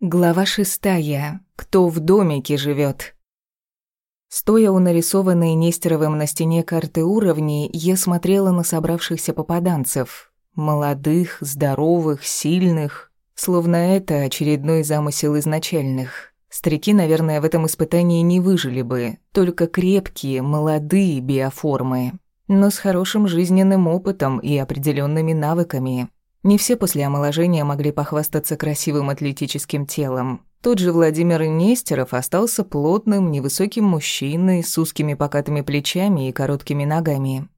Глава шестая. Кто в домике живет? Стоя у нарисованной Нестеровым на стене карты уровней, я смотрела на собравшихся попаданцев. Молодых, здоровых, сильных. Словно это очередной замысел изначальных. Старики, наверное, в этом испытании не выжили бы. Только крепкие, молодые биоформы. Но с хорошим жизненным опытом и определенными навыками. Не все после омоложения могли похвастаться красивым атлетическим телом. Тот же Владимир Нестеров остался плотным, невысоким мужчиной с узкими покатыми плечами и короткими ногами.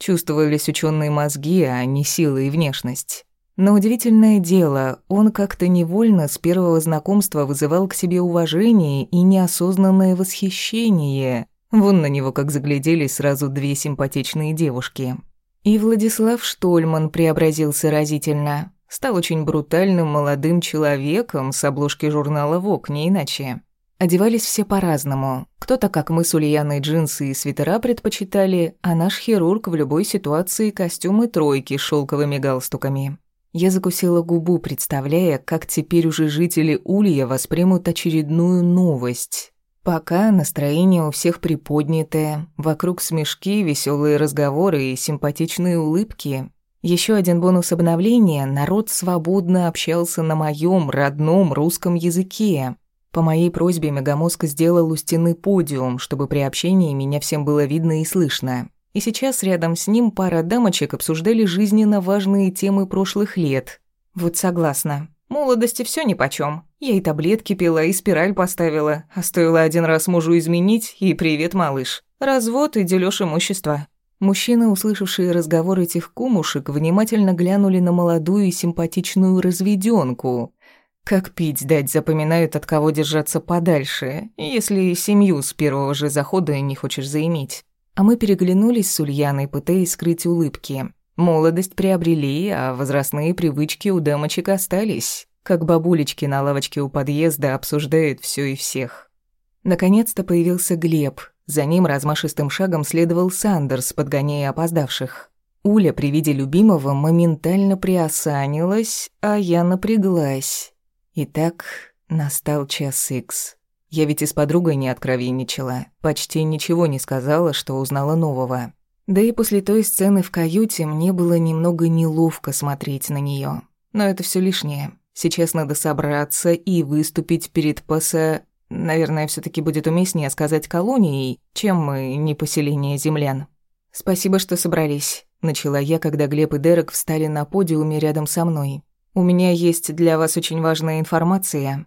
Чувствовались ученые мозги, а не сила и внешность. Но удивительное дело, он как-то невольно с первого знакомства вызывал к себе уважение и неосознанное восхищение. Вон на него как загляделись сразу две симпатичные девушки. И Владислав Штольман преобразился разительно. Стал очень брутальным молодым человеком с обложки журнала «Вок», не иначе. Одевались все по-разному. Кто-то, как мы с Ульяной, джинсы и свитера предпочитали, а наш хирург в любой ситуации костюмы тройки с шелковыми галстуками. Я закусила губу, представляя, как теперь уже жители Улья воспримут очередную новость. Пока настроение у всех приподнятое, вокруг смешки, веселые разговоры и симпатичные улыбки. Еще один бонус обновления – народ свободно общался на моем родном русском языке. По моей просьбе Мегамозг сделал у стены подиум, чтобы при общении меня всем было видно и слышно. И сейчас рядом с ним пара дамочек обсуждали жизненно важные темы прошлых лет. Вот согласна. Молодости все нипочем. Я и таблетки пила, и спираль поставила, а стоило один раз мужу изменить, и привет, малыш. Развод и делёж имущества. Мужчины, услышавшие разговор этих кумушек, внимательно глянули на молодую и симпатичную разведёнку. Как пить дать запоминают, от кого держаться подальше, если семью с первого же захода не хочешь заиметь. А мы переглянулись с Ульяной, пытаясь скрыть улыбки. Молодость приобрели, а возрастные привычки у дамочек остались, как бабулечки на лавочке у подъезда обсуждают все и всех. Наконец-то появился Глеб. За ним размашистым шагом следовал Сандерс, подгоняя опоздавших. Уля при виде любимого моментально приосанилась, а я напряглась. Итак, настал час икс. Я ведь и с подругой не откровенничала, почти ничего не сказала, что узнала нового. Да и после той сцены в каюте мне было немного неловко смотреть на нее. Но это все лишнее. Сейчас надо собраться и выступить перед ПС... Наверное, все таки будет уместнее сказать колонией, чем мы не поселение землян. «Спасибо, что собрались», — начала я, когда Глеб и Дерек встали на подиуме рядом со мной. «У меня есть для вас очень важная информация».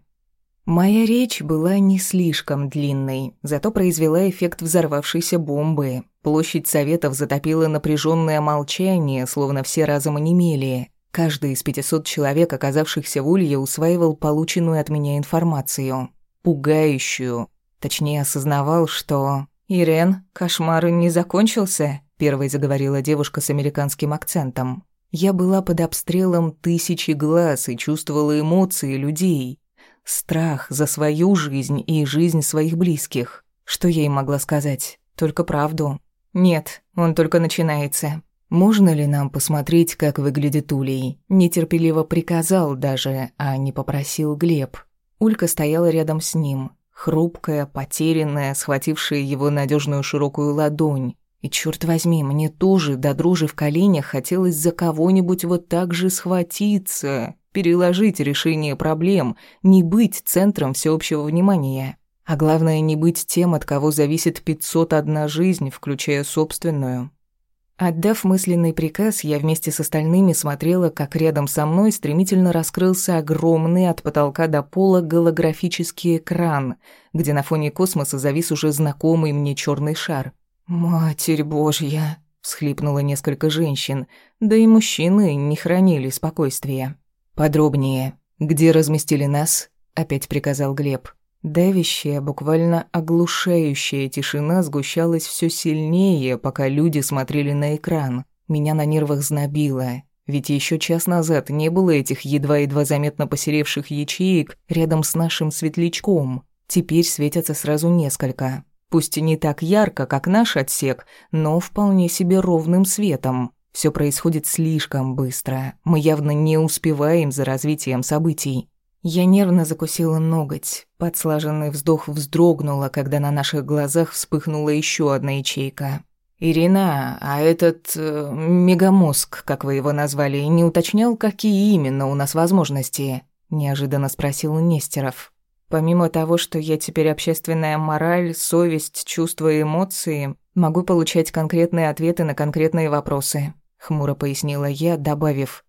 Моя речь была не слишком длинной, зато произвела эффект взорвавшейся бомбы. Площадь Советов затопило напряженное молчание, словно все разом онемели. Каждый из пятисот человек, оказавшихся в Улье, усваивал полученную от меня информацию. Пугающую. Точнее, осознавал, что... «Ирен, кошмар не закончился?» — первой заговорила девушка с американским акцентом. Я была под обстрелом тысячи глаз и чувствовала эмоции людей. Страх за свою жизнь и жизнь своих близких. Что я им могла сказать? Только правду. «Нет, он только начинается. Можно ли нам посмотреть, как выглядит Улей?» Нетерпеливо приказал даже, а не попросил Глеб. Улька стояла рядом с ним, хрупкая, потерянная, схватившая его надежную широкую ладонь. И черт возьми, мне тоже до дрожи в коленях хотелось за кого-нибудь вот так же схватиться, переложить решение проблем, не быть центром всеобщего внимания. А главное, не быть тем, от кого зависит 501 жизнь, включая собственную. Отдав мысленный приказ, я вместе с остальными смотрела, как рядом со мной стремительно раскрылся огромный от потолка до пола голографический экран, где на фоне космоса завис уже знакомый мне черный шар. «Матерь Божья!» — всхлипнуло несколько женщин, да и мужчины не хранили спокойствия. «Подробнее. Где разместили нас?» — опять приказал Глеб. Давящая, буквально оглушающая тишина сгущалась все сильнее, пока люди смотрели на экран. Меня на нервах знобило, ведь еще час назад не было этих едва-едва заметно посеревших ячеек рядом с нашим светлячком. Теперь светятся сразу несколько. Пусть и не так ярко, как наш отсек, но вполне себе ровным светом. Все происходит слишком быстро. Мы явно не успеваем за развитием событий. Я нервно закусила ноготь. Подслаженный вздох вздрогнула, когда на наших глазах вспыхнула еще одна ячейка. «Ирина, а этот... Э, мегамозг, как вы его назвали, не уточнял, какие именно у нас возможности?» – неожиданно спросил Нестеров. «Помимо того, что я теперь общественная мораль, совесть, чувства и эмоции, могу получать конкретные ответы на конкретные вопросы», – хмуро пояснила я, добавив –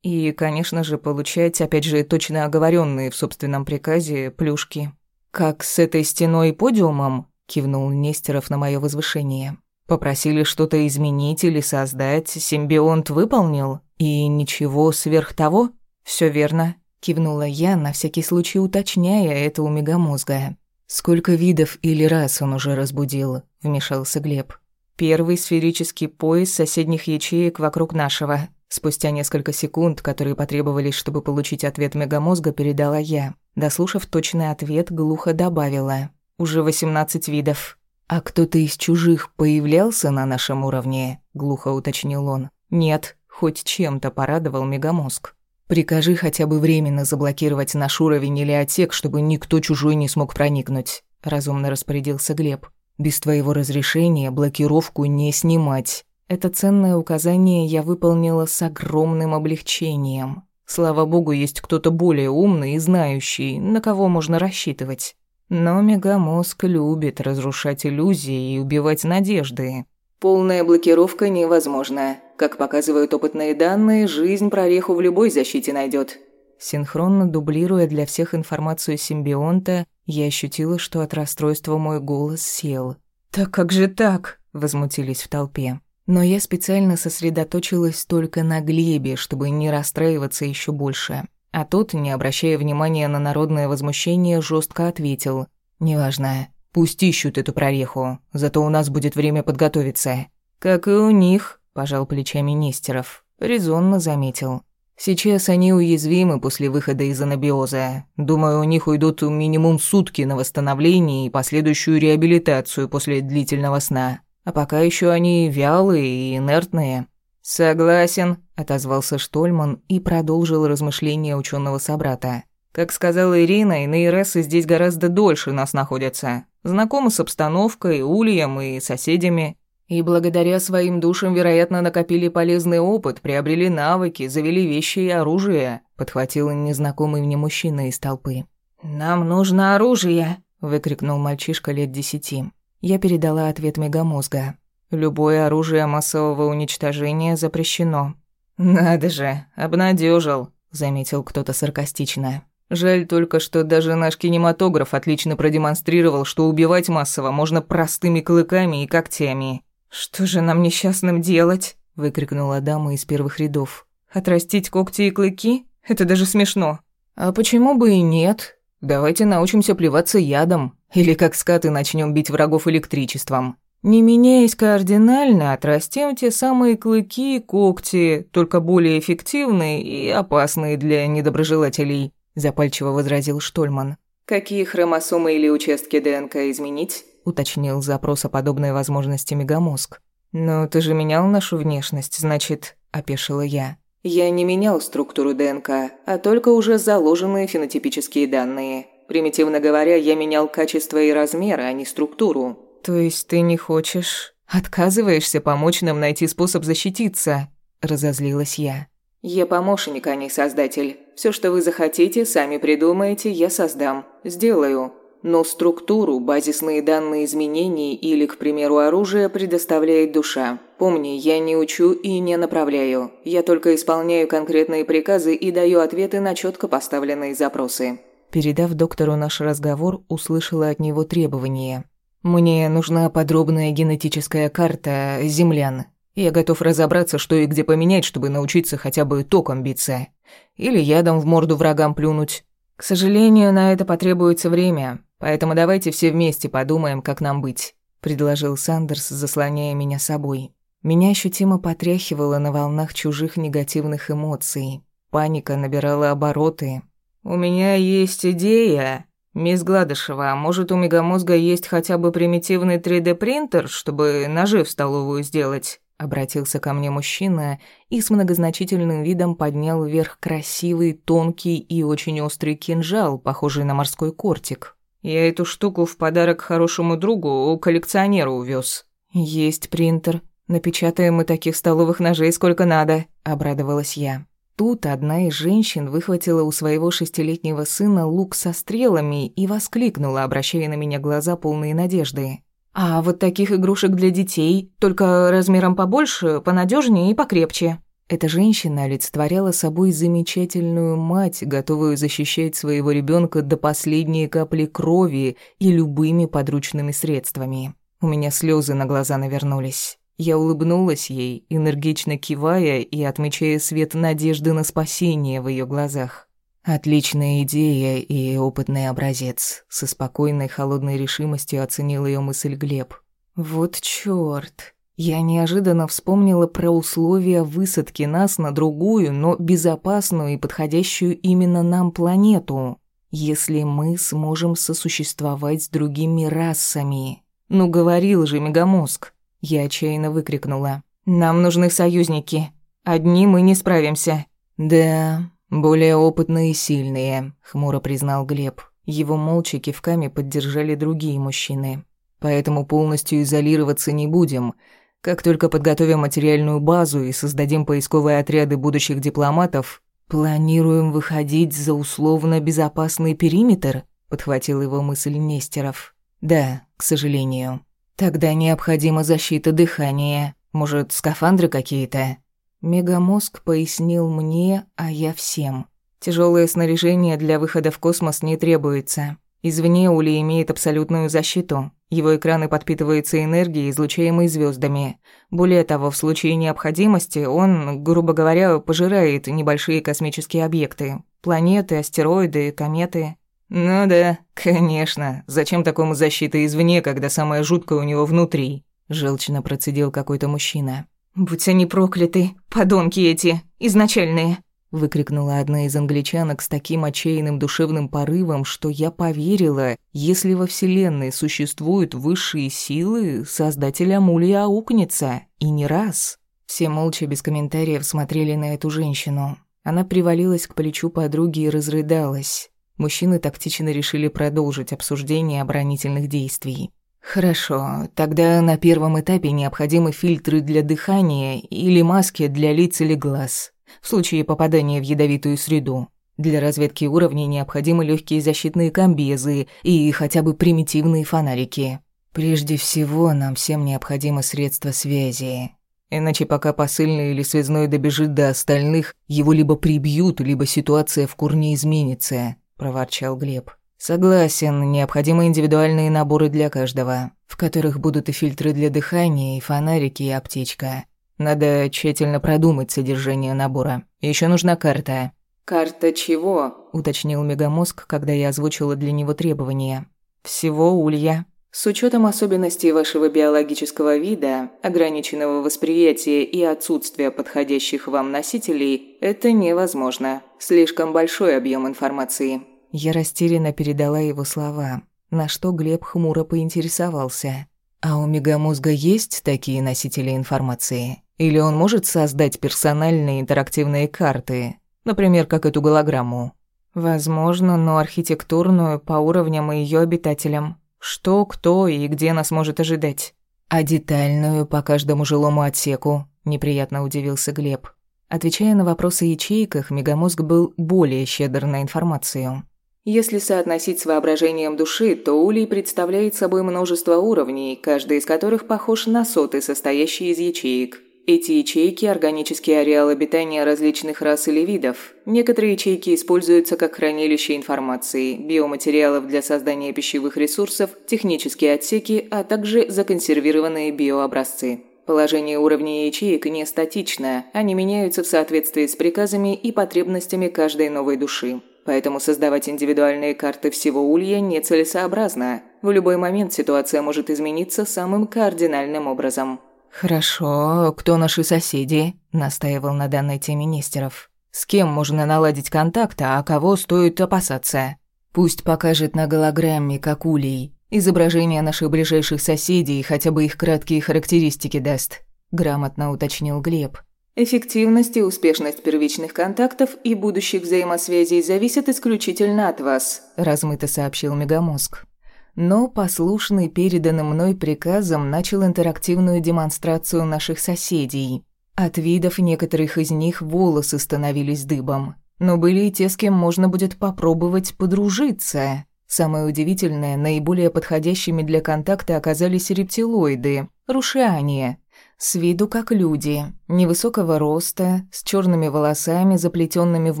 и, конечно же, получать, опять же, точно оговоренные в собственном приказе плюшки. «Как с этой стеной и подиумом?» – кивнул Нестеров на мое возвышение. «Попросили что-то изменить или создать, симбионт выполнил? И ничего сверх того?» Все верно», – кивнула я, на всякий случай уточняя это у мегамозга. «Сколько видов или раз он уже разбудил?» – вмешался Глеб. «Первый сферический пояс соседних ячеек вокруг нашего», Спустя несколько секунд, которые потребовались, чтобы получить ответ мегамозга, передала я. Дослушав точный ответ, глухо добавила. «Уже восемнадцать видов». «А кто-то из чужих появлялся на нашем уровне?» – глухо уточнил он. «Нет, хоть чем-то порадовал мегамозг. Прикажи хотя бы временно заблокировать наш уровень или отсек, чтобы никто чужой не смог проникнуть», – разумно распорядился Глеб. «Без твоего разрешения блокировку не снимать. Это ценное указание я выполнила с огромным облегчением. Слава богу, есть кто-то более умный и знающий, на кого можно рассчитывать. Но мегамозг любит разрушать иллюзии и убивать надежды. Полная блокировка невозможна. Как показывают опытные данные, жизнь прореху в любой защите найдет. Синхронно дублируя для всех информацию симбионта, я ощутила, что от расстройства мой голос сел. «Так как же так?» – возмутились в толпе. Но я специально сосредоточилась только на Глебе, чтобы не расстраиваться еще больше. А тот, не обращая внимания на народное возмущение, жестко ответил. «Неважно. Пусть ищут эту прореху. Зато у нас будет время подготовиться». «Как и у них», – пожал плечами Нестеров. Резонно заметил. «Сейчас они уязвимы после выхода из анабиоза. Думаю, у них уйдут минимум сутки на восстановление и последующую реабилитацию после длительного сна». А пока еще они вялые и инертные. Согласен, отозвался Штольман и продолжил размышления ученого собрата. Как сказала Ирина, иные расы здесь гораздо дольше нас находятся. Знакомы с обстановкой, ульем и соседями. И благодаря своим душам, вероятно, накопили полезный опыт, приобрели навыки, завели вещи и оружие, подхватил незнакомый мне мужчина из толпы. Нам нужно оружие, выкрикнул мальчишка лет десяти. Я передала ответ мегамозга. Любое оружие массового уничтожения запрещено. Надо же, обнадежил, заметил кто-то саркастично. Жаль только, что даже наш кинематограф отлично продемонстрировал, что убивать массово можно простыми клыками и когтями. Что же нам несчастным делать? выкрикнула дама из первых рядов. Отрастить когти и клыки? Это даже смешно. А почему бы и нет? Давайте научимся плеваться ядом, или как скаты начнем бить врагов электричеством. Не меняясь кардинально, отрастим те самые клыки и когти, только более эффективные и опасные для недоброжелателей», – запальчиво возразил Штольман. «Какие хромосомы или участки ДНК изменить?» – уточнил запрос о подобной возможности мегамозг. «Но ты же менял нашу внешность, значит...» – опешила я. «Я не менял структуру ДНК, а только уже заложенные фенотипические данные. Примитивно говоря, я менял качество и размеры, а не структуру. То есть ты не хочешь, отказываешься помочь нам найти способ защититься? Разозлилась я. Я помощник, а не создатель. Все, что вы захотите, сами придумаете, я создам. Сделаю. Но структуру, базисные данные изменений или, к примеру, оружие предоставляет душа. Помни, я не учу и не направляю. Я только исполняю конкретные приказы и даю ответы на четко поставленные запросы. Передав доктору наш разговор, услышала от него требование. «Мне нужна подробная генетическая карта землян. Я готов разобраться, что и где поменять, чтобы научиться хотя бы током биться. Или ядом в морду врагам плюнуть. К сожалению, на это потребуется время, поэтому давайте все вместе подумаем, как нам быть», — предложил Сандерс, заслоняя меня собой. Меня ощутимо потряхивало на волнах чужих негативных эмоций. Паника набирала обороты, «У меня есть идея. Мисс Гладышева, может, у Мегамозга есть хотя бы примитивный 3D-принтер, чтобы ножи в столовую сделать?» Обратился ко мне мужчина и с многозначительным видом поднял вверх красивый, тонкий и очень острый кинжал, похожий на морской кортик. «Я эту штуку в подарок хорошему другу у коллекционера увез. «Есть принтер. Напечатаем мы таких столовых ножей сколько надо», — обрадовалась я. Тут одна из женщин выхватила у своего шестилетнего сына лук со стрелами и воскликнула, обращая на меня глаза полные надежды. А вот таких игрушек для детей, только размером побольше, понадежнее и покрепче. Эта женщина олицетворяла собой замечательную мать, готовую защищать своего ребенка до последней капли крови и любыми подручными средствами. У меня слезы на глаза навернулись. Я улыбнулась ей, энергично кивая и отмечая свет надежды на спасение в ее глазах. Отличная идея и опытный образец. Со спокойной холодной решимостью оценил ее мысль Глеб. Вот чёрт. Я неожиданно вспомнила про условия высадки нас на другую, но безопасную и подходящую именно нам планету. Если мы сможем сосуществовать с другими расами. Ну говорил же мегамозг. Я отчаянно выкрикнула. Нам нужны союзники. Одни мы не справимся. Да, «Более опытные и сильные», — хмуро признал Глеб. Его молча кивками поддержали другие мужчины. «Поэтому полностью изолироваться не будем. Как только подготовим материальную базу и создадим поисковые отряды будущих дипломатов, планируем выходить за условно безопасный периметр», — подхватил его мысль Нестеров. «Да, к сожалению. Тогда необходима защита дыхания. Может, скафандры какие-то?» Мегамозг пояснил мне, а я всем. Тяжелое снаряжение для выхода в космос не требуется. Извне Ули имеет абсолютную защиту. Его экраны подпитываются энергией, излучаемой звездами. Более того, в случае необходимости он, грубо говоря, пожирает небольшие космические объекты. Планеты, астероиды, кометы. «Ну да, конечно. Зачем такому защита извне, когда самое жуткое у него внутри?» Желчно процедил какой-то мужчина. «Будь они прокляты, подонки эти, изначальные!» Выкрикнула одна из англичанок с таким отчаянным душевным порывом, что я поверила, если во Вселенной существуют высшие силы, создатель Амулии аукнется, и не раз. Все молча, без комментариев, смотрели на эту женщину. Она привалилась к плечу подруги и разрыдалась. Мужчины тактично решили продолжить обсуждение оборонительных действий. Хорошо, тогда на первом этапе необходимы фильтры для дыхания или маски для лиц или глаз. В случае попадания в ядовитую среду. Для разведки уровней необходимы легкие защитные комбезы и хотя бы примитивные фонарики. Прежде всего, нам всем необходимо средство связи. Иначе пока посыльный или связной добежит до остальных, его либо прибьют, либо ситуация в корне изменится, проворчал Глеб. Согласен, необходимы индивидуальные наборы для каждого, в которых будут и фильтры для дыхания, и фонарики, и аптечка. Надо тщательно продумать содержание набора. Еще нужна карта. «Карта чего?» – уточнил Мегамозг, когда я озвучила для него требования. «Всего улья». С учетом особенностей вашего биологического вида, ограниченного восприятия и отсутствия подходящих вам носителей, это невозможно. Слишком большой объем информации. Я растерянно передала его слова, на что Глеб хмуро поинтересовался. «А у мегамозга есть такие носители информации? Или он может создать персональные интерактивные карты, например, как эту голограмму?» «Возможно, но архитектурную по уровням и ее обитателям. Что, кто и где нас может ожидать?» «А детальную по каждому жилому отсеку?» – неприятно удивился Глеб. Отвечая на вопросы ячейках, мегамозг был более щедр на информацию. Если соотносить с воображением души, то улей представляет собой множество уровней, каждый из которых похож на соты, состоящие из ячеек. Эти ячейки – органический ареал обитания различных рас или видов. Некоторые ячейки используются как хранилище информации, биоматериалов для создания пищевых ресурсов, технические отсеки, а также законсервированные биообразцы. Положение уровней ячеек не статично, они меняются в соответствии с приказами и потребностями каждой новой души. Поэтому создавать индивидуальные карты всего улья нецелесообразно. В любой момент ситуация может измениться самым кардинальным образом. «Хорошо, кто наши соседи?» – настаивал на данной теме Нестеров. «С кем можно наладить контакт, а кого стоит опасаться? Пусть покажет на голограмме, как улей. Изображение наших ближайших соседей и хотя бы их краткие характеристики даст. грамотно уточнил Глеб. Эффективность и успешность первичных контактов и будущих взаимосвязей зависят исключительно от вас, размыто сообщил Мегамозг. Но послушный переданным мной приказом начал интерактивную демонстрацию наших соседей. От видов некоторых из них волосы становились дыбом. Но были и те, с кем можно будет попробовать подружиться. Самое удивительное, наиболее подходящими для контакта оказались рептилоиды, рушиане, с виду как люди, невысокого роста, с черными волосами, заплетенными в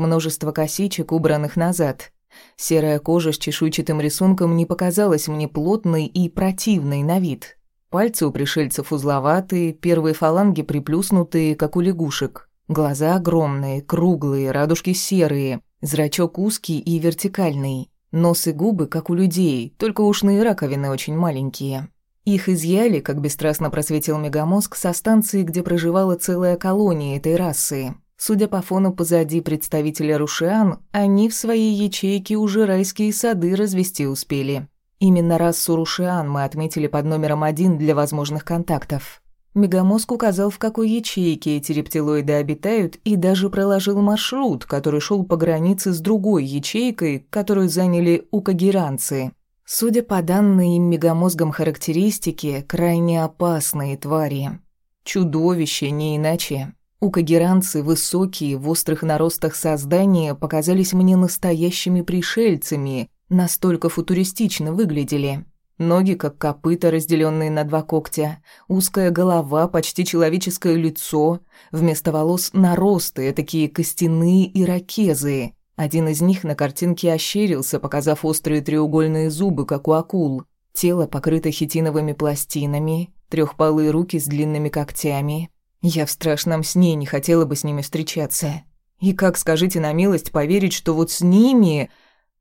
множество косичек, убранных назад. Серая кожа с чешуйчатым рисунком не показалась мне плотной и противной на вид. Пальцы у пришельцев узловатые, первые фаланги приплюснутые, как у лягушек. Глаза огромные, круглые, радужки серые, зрачок узкий и вертикальный. Нос и губы, как у людей, только ушные раковины очень маленькие. Их изъяли, как бесстрастно просветил мегамозг, со станции, где проживала целая колония этой расы. Судя по фону позади представителя Рушиан, они в своей ячейке уже райские сады развести успели. Именно расу Рушиан мы отметили под номером один для возможных контактов. Мегамозг указал, в какой ячейке эти рептилоиды обитают, и даже проложил маршрут, который шел по границе с другой ячейкой, которую заняли укагеранцы. Судя по данным мегамозгом характеристики, крайне опасные твари. Чудовища, не иначе. Укагеранцы, высокие, в острых наростах создания, показались мне настоящими пришельцами, настолько футуристично выглядели. Ноги, как копыта, разделенные на два когтя, узкая голова, почти человеческое лицо, вместо волос наросты, такие костяные ирокезы. Один из них на картинке ощерился, показав острые треугольные зубы, как у акул. Тело покрыто хитиновыми пластинами, трехпалые руки с длинными когтями. Я в страшном сне не хотела бы с ними встречаться. И как, скажите на милость, поверить, что вот с ними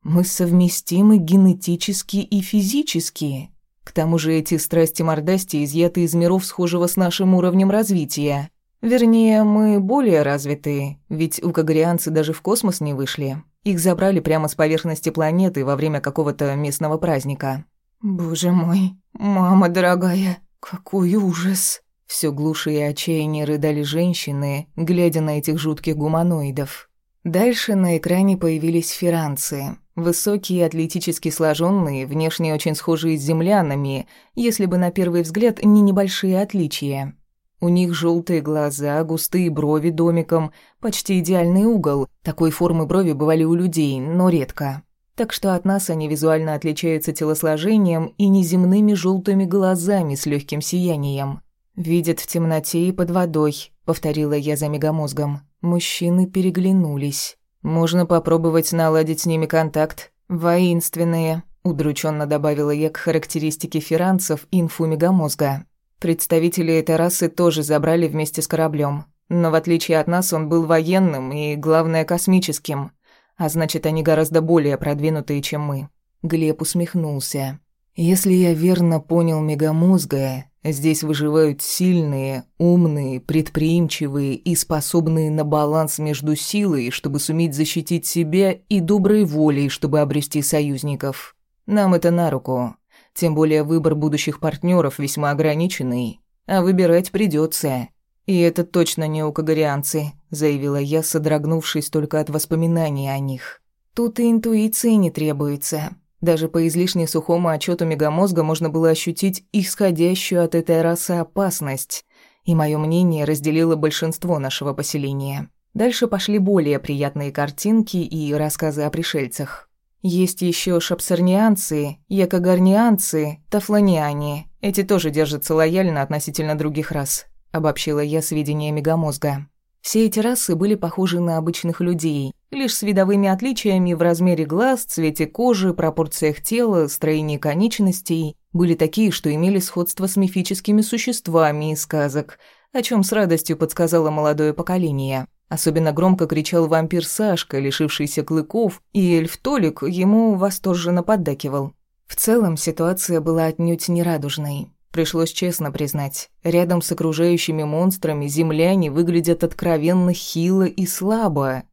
мы совместимы генетически и физически? К тому же эти страсти-мордасти изъяты из миров, схожего с нашим уровнем развития. Вернее, мы более развитые, ведь у кагрианцы даже в космос не вышли. Их забрали прямо с поверхности планеты во время какого-то местного праздника. Боже мой, мама дорогая, какой ужас. Все глуше и отчаяние рыдали женщины, глядя на этих жутких гуманоидов. Дальше на экране появились фиранцы. Высокие, атлетически сложенные, внешне очень схожие с землянами, если бы на первый взгляд не небольшие отличия. У них желтые глаза, густые брови домиком, почти идеальный угол. Такой формы брови бывали у людей, но редко. Так что от нас они визуально отличаются телосложением и неземными желтыми глазами с легким сиянием. «Видят в темноте и под водой», — повторила я за мегамозгом. Мужчины переглянулись. «Можно попробовать наладить с ними контакт. Воинственные», — удрученно добавила я к характеристике фиранцев инфу мегамозга. Представители этой расы тоже забрали вместе с кораблем. Но в отличие от нас, он был военным и, главное, космическим. А значит, они гораздо более продвинутые, чем мы. Глеб усмехнулся. Если я верно понял мегамозга, здесь выживают сильные, умные, предприимчивые и способные на баланс между силой, чтобы суметь защитить себя, и доброй волей, чтобы обрести союзников. Нам это на руку. Тем более выбор будущих партнеров весьма ограниченный, а выбирать придется. И это точно не укагарианцы, заявила я, содрогнувшись только от воспоминаний о них. Тут и интуиции не требуется. Даже по излишне сухому отчету мегамозга можно было ощутить исходящую от этой расы опасность, и мое мнение разделило большинство нашего поселения. Дальше пошли более приятные картинки и рассказы о пришельцах. Есть еще шапсарнианцы, якогарнианцы, тафлониане. Эти тоже держатся лояльно относительно других рас, обобщила я сведения мегамозга. Все эти расы были похожи на обычных людей, лишь с видовыми отличиями в размере глаз, цвете кожи, пропорциях тела, строении конечностей. Были такие, что имели сходство с мифическими существами из сказок, о чем с радостью подсказало молодое поколение. Особенно громко кричал вампир Сашка, лишившийся клыков, и эльф Толик ему восторженно поддакивал. В целом ситуация была отнюдь нерадужной. Пришлось честно признать, рядом с окружающими монстрами земляне выглядят откровенно хило и слабо.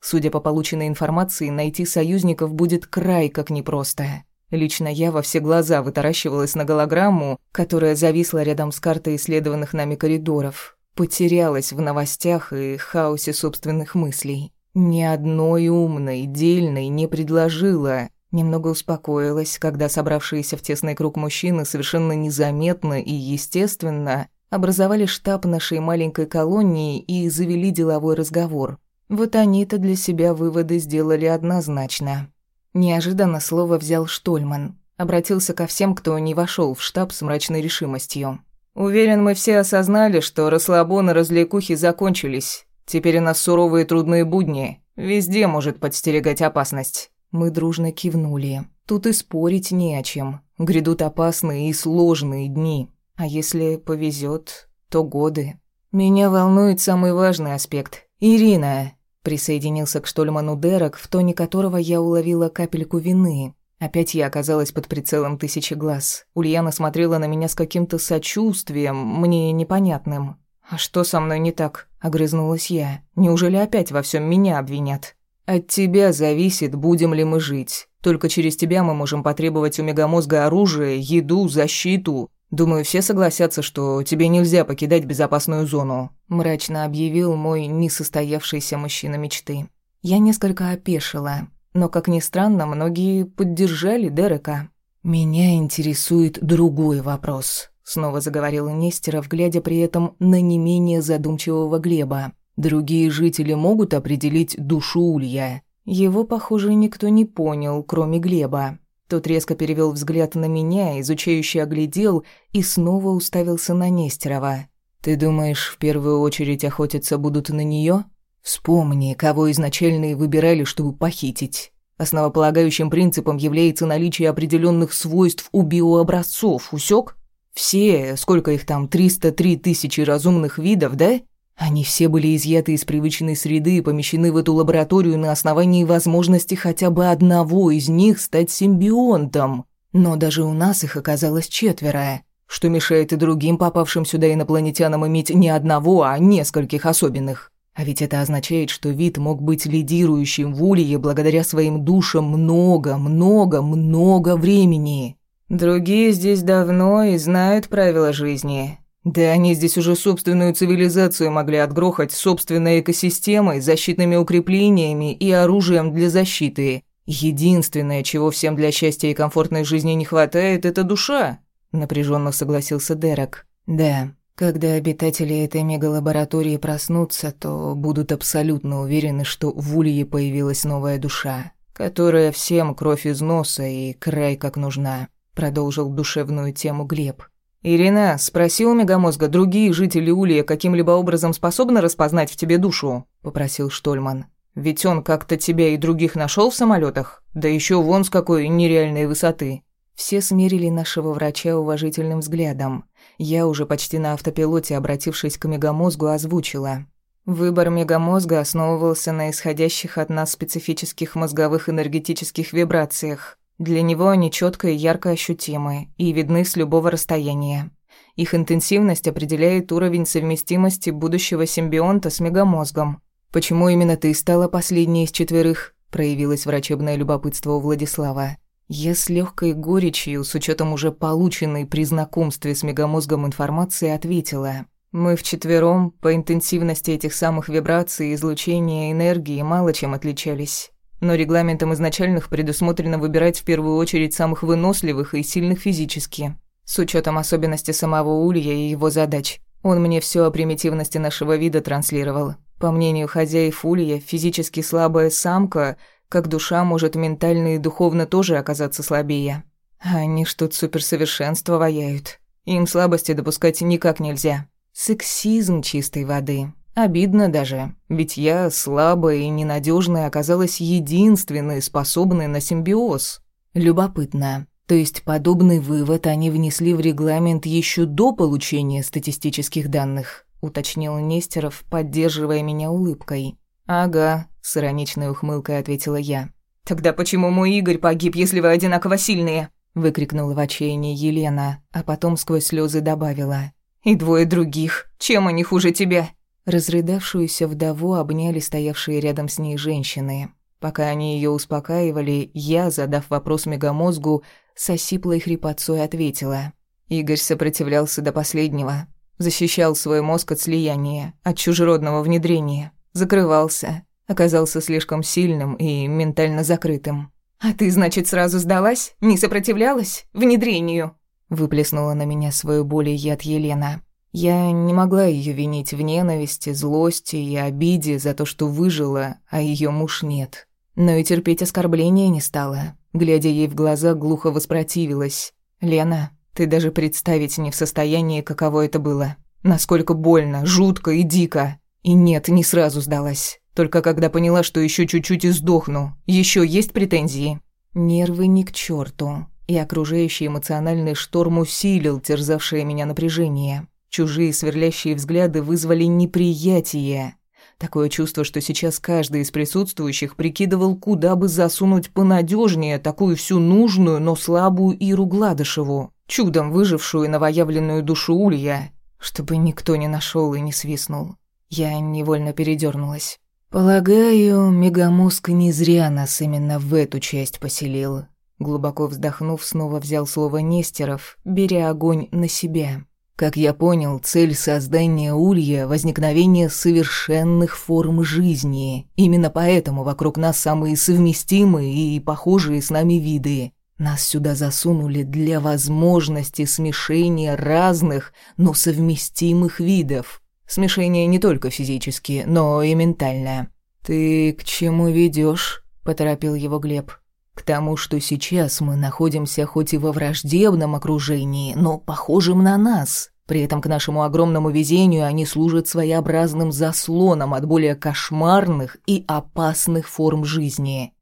Судя по полученной информации, найти союзников будет край как непросто. Лично я во все глаза вытаращивалась на голограмму, которая зависла рядом с картой исследованных нами коридоров. Потерялась в новостях и хаосе собственных мыслей. Ни одной умной, дельной не предложила. Немного успокоилась, когда собравшиеся в тесный круг мужчины совершенно незаметно и естественно образовали штаб нашей маленькой колонии и завели деловой разговор. Вот они-то для себя выводы сделали однозначно. Неожиданно слово взял Штольман. Обратился ко всем, кто не вошел в штаб с мрачной решимостью. «Уверен, мы все осознали, что расслабоны развлекухи закончились. Теперь у нас суровые трудные будни. Везде может подстерегать опасность». Мы дружно кивнули. Тут и спорить не о чем. Грядут опасные и сложные дни. А если повезет, то годы. Меня волнует самый важный аспект. Ирина. Присоединился к Штольману Дерек, в тоне которого я уловила капельку вины. Опять я оказалась под прицелом тысячи глаз. Ульяна смотрела на меня с каким-то сочувствием, мне непонятным. «А что со мной не так?» — огрызнулась я. «Неужели опять во всем меня обвинят?» От тебя зависит, будем ли мы жить. Только через тебя мы можем потребовать у мегамозга оружие, еду, защиту. Думаю, все согласятся, что тебе нельзя покидать безопасную зону», – мрачно объявил мой несостоявшийся мужчина мечты. Я несколько опешила, но, как ни странно, многие поддержали Дерека. «Меня интересует другой вопрос», – снова заговорил Нестеров, глядя при этом на не менее задумчивого Глеба. Другие жители могут определить душу Улья. Его, похоже, никто не понял, кроме Глеба. Тот резко перевел взгляд на меня, изучающе оглядел и снова уставился на Нестерова. «Ты думаешь, в первую очередь охотиться будут на нее? Вспомни, кого изначально и выбирали, чтобы похитить. Основополагающим принципом является наличие определенных свойств у биообразцов, усек? Все, сколько их там, 303 тысячи разумных видов, да? Они все были изъяты из привычной среды и помещены в эту лабораторию на основании возможности хотя бы одного из них стать симбионтом. Но даже у нас их оказалось четверо, что мешает и другим попавшим сюда инопланетянам иметь не одного, а нескольких особенных. А ведь это означает, что вид мог быть лидирующим в Улье благодаря своим душам много, много, много времени. Другие здесь давно и знают правила жизни, да они здесь уже собственную цивилизацию могли отгрохать собственной экосистемой, защитными укреплениями и оружием для защиты. Единственное, чего всем для счастья и комфортной жизни не хватает, это душа, напряженно согласился Дерек. Да, когда обитатели этой мегалаборатории проснутся, то будут абсолютно уверены, что в Улье появилась новая душа, которая всем кровь из носа и край как нужна, продолжил душевную тему Глеб. «Ирина, спроси у Мегамозга, другие жители Улья каким-либо образом способны распознать в тебе душу?» – попросил Штольман. «Ведь он как-то тебя и других нашел в самолетах, да еще вон с какой нереальной высоты». Все смерили нашего врача уважительным взглядом. Я уже почти на автопилоте, обратившись к Мегамозгу, озвучила. Выбор Мегамозга основывался на исходящих от нас специфических мозговых энергетических вибрациях. Для него они четко и ярко ощутимы и видны с любого расстояния. Их интенсивность определяет уровень совместимости будущего симбионта с мегамозгом. «Почему именно ты стала последней из четверых?» – проявилось врачебное любопытство у Владислава. Я с легкой горечью, с учетом уже полученной при знакомстве с мегамозгом информации, ответила. «Мы вчетвером по интенсивности этих самых вибраций излучения энергии мало чем отличались но регламентом изначальных предусмотрено выбирать в первую очередь самых выносливых и сильных физически, с учетом особенностей самого Улья и его задач. Он мне все о примитивности нашего вида транслировал. По мнению хозяев Улья, физически слабая самка, как душа, может ментально и духовно тоже оказаться слабее. Они ж тут суперсовершенство ваяют. Им слабости допускать никак нельзя. Сексизм чистой воды. Обидно даже, ведь я, слабая и ненадежная, оказалась единственной, способной на симбиоз. Любопытно. То есть подобный вывод они внесли в регламент еще до получения статистических данных, уточнил Нестеров, поддерживая меня улыбкой. «Ага», — с ироничной ухмылкой ответила я. «Тогда почему мой Игорь погиб, если вы одинаково сильные?» — выкрикнула в отчаянии Елена, а потом сквозь слезы добавила. «И двое других. Чем они хуже тебя?» Разрыдавшуюся вдову обняли стоявшие рядом с ней женщины. Пока они ее успокаивали, я, задав вопрос мегамозгу, с осиплой хрипотцой ответила. Игорь сопротивлялся до последнего. Защищал свой мозг от слияния, от чужеродного внедрения. Закрывался. Оказался слишком сильным и ментально закрытым. «А ты, значит, сразу сдалась? Не сопротивлялась? Внедрению?» Выплеснула на меня свою боль и яд Елена. Я не могла ее винить в ненависти, злости и обиде за то, что выжила, а ее муж нет. Но и терпеть оскорбления не стала. Глядя ей в глаза, глухо воспротивилась. «Лена, ты даже представить не в состоянии, каково это было. Насколько больно, жутко и дико. И нет, не сразу сдалась. Только когда поняла, что еще чуть-чуть и сдохну. Еще есть претензии?» Нервы ни к черту, и окружающий эмоциональный шторм усилил терзавшее меня напряжение. Чужие сверлящие взгляды вызвали неприятие. Такое чувство, что сейчас каждый из присутствующих прикидывал, куда бы засунуть понадежнее такую всю нужную, но слабую Иру Гладышеву, чудом выжившую новоявленную душу Улья, чтобы никто не нашел и не свистнул. Я невольно передернулась. «Полагаю, мегамозг не зря нас именно в эту часть поселил». Глубоко вздохнув, снова взял слово Нестеров, беря огонь на себя. Как я понял, цель создания улья — возникновение совершенных форм жизни. Именно поэтому вокруг нас самые совместимые и похожие с нами виды. Нас сюда засунули для возможности смешения разных, но совместимых видов. Смешение не только физически, но и ментальное. «Ты к чему ведешь? поторопил его Глеб. «К тому, что сейчас мы находимся хоть и во враждебном окружении, но похожим на нас. При этом к нашему огромному везению они служат своеобразным заслоном от более кошмарных и опасных форм жизни,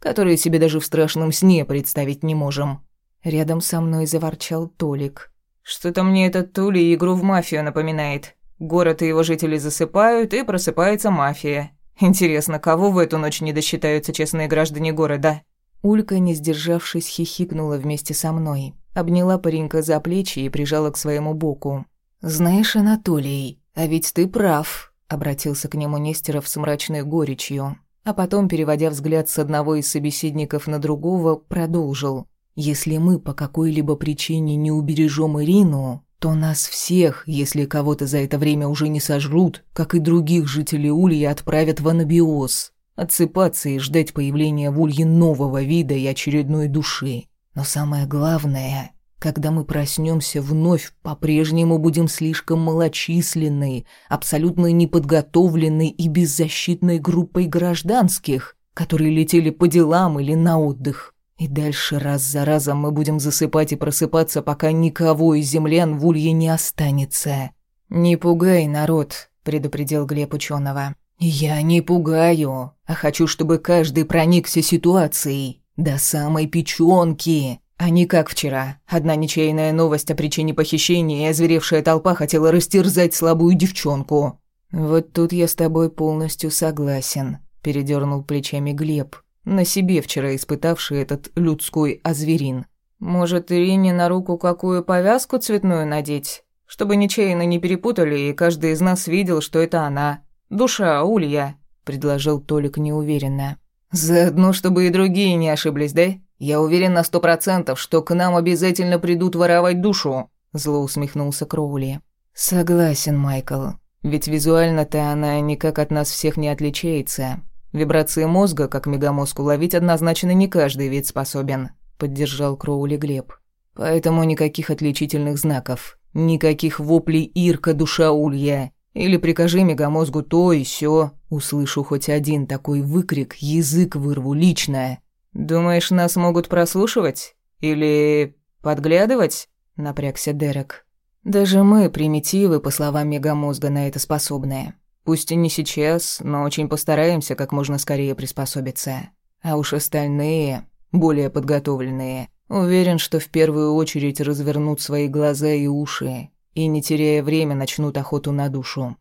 которые себе даже в страшном сне представить не можем. Рядом со мной заворчал Толик. «Что-то мне этот Тули игру в мафию напоминает. Город и его жители засыпают, и просыпается мафия. Интересно, кого в эту ночь не досчитаются честные граждане города?» Улька, не сдержавшись, хихикнула вместе со мной. Обняла паренька за плечи и прижала к своему боку. «Знаешь, Анатолий, а ведь ты прав», — обратился к нему Нестеров с мрачной горечью. А потом, переводя взгляд с одного из собеседников на другого, продолжил. «Если мы по какой-либо причине не убережем Ирину, то нас всех, если кого-то за это время уже не сожрут, как и других жителей Улья, отправят в анабиоз. Отсыпаться и ждать появления в Улье нового вида и очередной души. Но самое главное, когда мы проснемся вновь, по-прежнему будем слишком малочисленной, абсолютно неподготовленной и беззащитной группой гражданских, которые летели по делам или на отдых. И дальше раз за разом мы будем засыпать и просыпаться, пока никого из землян в улье не останется. «Не пугай, народ», — предупредил Глеб ученого. «Я не пугаю, а хочу, чтобы каждый проникся ситуацией. До самой печёнки. А не как вчера. Одна ничейная новость о причине похищения и озверевшая толпа хотела растерзать слабую девчонку. «Вот тут я с тобой полностью согласен», — передернул плечами Глеб, на себе вчера испытавший этот людской озверин. «Может, Ирине на руку какую повязку цветную надеть? Чтобы ничейно не перепутали, и каждый из нас видел, что это она. Душа Улья», — предложил Толик неуверенно. Заодно, чтобы и другие не ошиблись, да? Я уверен на сто процентов, что к нам обязательно придут воровать душу», — зло усмехнулся Кроули. «Согласен, Майкл. Ведь визуально-то она никак от нас всех не отличается. Вибрации мозга, как мегамозг, уловить однозначно не каждый вид способен», — поддержал Кроули Глеб. «Поэтому никаких отличительных знаков, никаких воплей «Ирка, душа Улья», или прикажи мегамозгу то и сё. Услышу хоть один такой выкрик, язык вырву личное. Думаешь, нас могут прослушивать? Или подглядывать? Напрягся Дерек. Даже мы, примитивы, по словам мегамозга, на это способны. Пусть и не сейчас, но очень постараемся как можно скорее приспособиться. А уж остальные, более подготовленные, уверен, что в первую очередь развернут свои глаза и уши, и, не теряя время, начнут охоту на душу.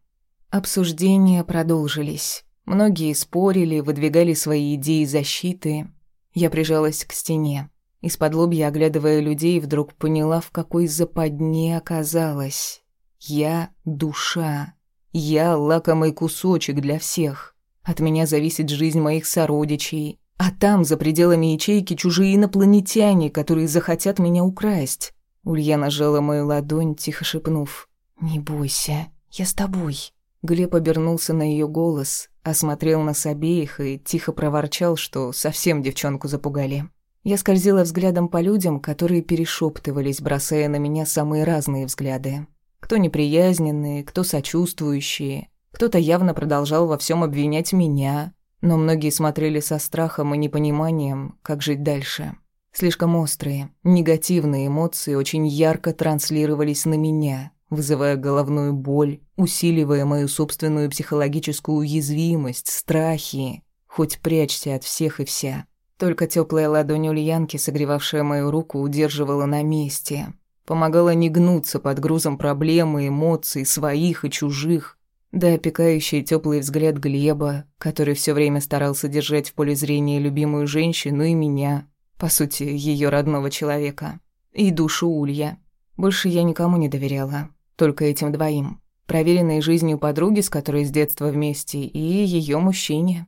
Обсуждения продолжились. Многие спорили, выдвигали свои идеи защиты. Я прижалась к стене. Из-под лобья, оглядывая людей, вдруг поняла, в какой западне оказалась. Я — душа. Я — лакомый кусочек для всех. От меня зависит жизнь моих сородичей. А там, за пределами ячейки, чужие инопланетяне, которые захотят меня украсть. Ульяна сжала мою ладонь, тихо шепнув. «Не бойся, я с тобой». Глеб обернулся на ее голос, осмотрел нас обеих и тихо проворчал, что совсем девчонку запугали. Я скользила взглядом по людям, которые перешептывались, бросая на меня самые разные взгляды. Кто неприязненные, кто сочувствующие, кто-то явно продолжал во всем обвинять меня, но многие смотрели со страхом и непониманием, как жить дальше. Слишком острые, негативные эмоции очень ярко транслировались на меня, вызывая головную боль, усиливая мою собственную психологическую уязвимость, страхи. Хоть прячься от всех и вся. Только теплая ладонь Ульянки, согревавшая мою руку, удерживала на месте. Помогала не гнуться под грузом проблем и эмоций, своих и чужих. Да опекающий теплый взгляд Глеба, который все время старался держать в поле зрения любимую женщину и меня, по сути, ее родного человека. И душу Улья. Больше я никому не доверяла, только этим двоим. Проверенной жизнью подруги, с которой с детства вместе, и ее мужчине.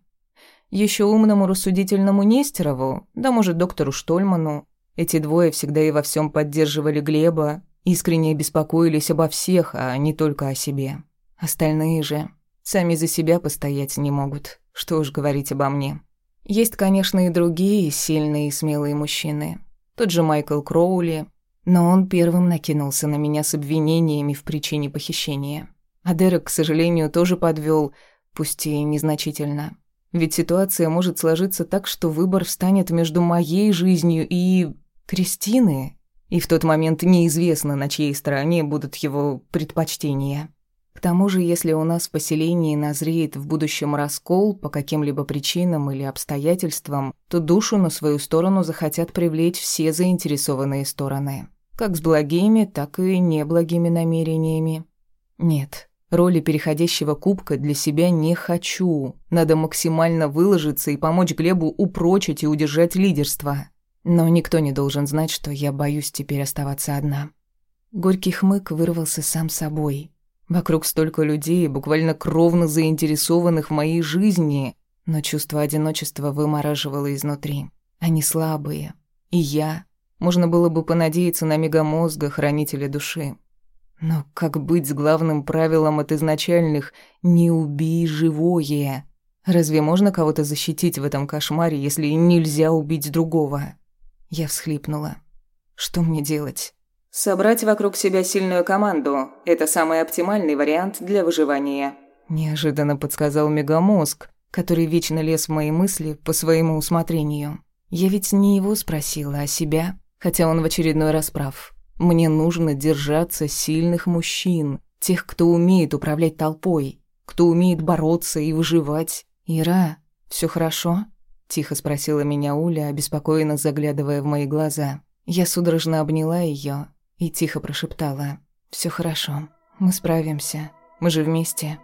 Еще умному рассудительному Нестерову, да, может, доктору Штольману. Эти двое всегда и во всем поддерживали Глеба, искренне беспокоились обо всех, а не только о себе. Остальные же сами за себя постоять не могут. Что уж говорить обо мне. Есть, конечно, и другие сильные и смелые мужчины. Тот же Майкл Кроули, но он первым накинулся на меня с обвинениями в причине похищения. А Дерек, к сожалению, тоже подвел, пусть и незначительно. Ведь ситуация может сложиться так, что выбор встанет между моей жизнью и... Кристины. И в тот момент неизвестно, на чьей стороне будут его предпочтения. К тому же, если у нас в поселении назреет в будущем раскол по каким-либо причинам или обстоятельствам, то душу на свою сторону захотят привлечь все заинтересованные стороны. Как с благими, так и неблагими намерениями. Нет, Роли переходящего кубка для себя не хочу. Надо максимально выложиться и помочь Глебу упрочить и удержать лидерство. Но никто не должен знать, что я боюсь теперь оставаться одна. Горький хмык вырвался сам собой. Вокруг столько людей, буквально кровно заинтересованных в моей жизни, но чувство одиночества вымораживало изнутри. Они слабые. И я. Можно было бы понадеяться на мегамозга, хранителя души. Но как быть с главным правилом от изначальных «не убей живое»? Разве можно кого-то защитить в этом кошмаре, если нельзя убить другого? Я всхлипнула. Что мне делать? Собрать вокруг себя сильную команду – это самый оптимальный вариант для выживания. Неожиданно подсказал мегамозг, который вечно лез в мои мысли по своему усмотрению. Я ведь не его спросила, а себя, хотя он в очередной раз прав. Мне нужно держаться сильных мужчин, тех, кто умеет управлять толпой, кто умеет бороться и выживать. «Ира, все хорошо?» — тихо спросила меня Уля, обеспокоенно заглядывая в мои глаза. Я судорожно обняла ее и тихо прошептала. «Все хорошо, мы справимся, мы же вместе».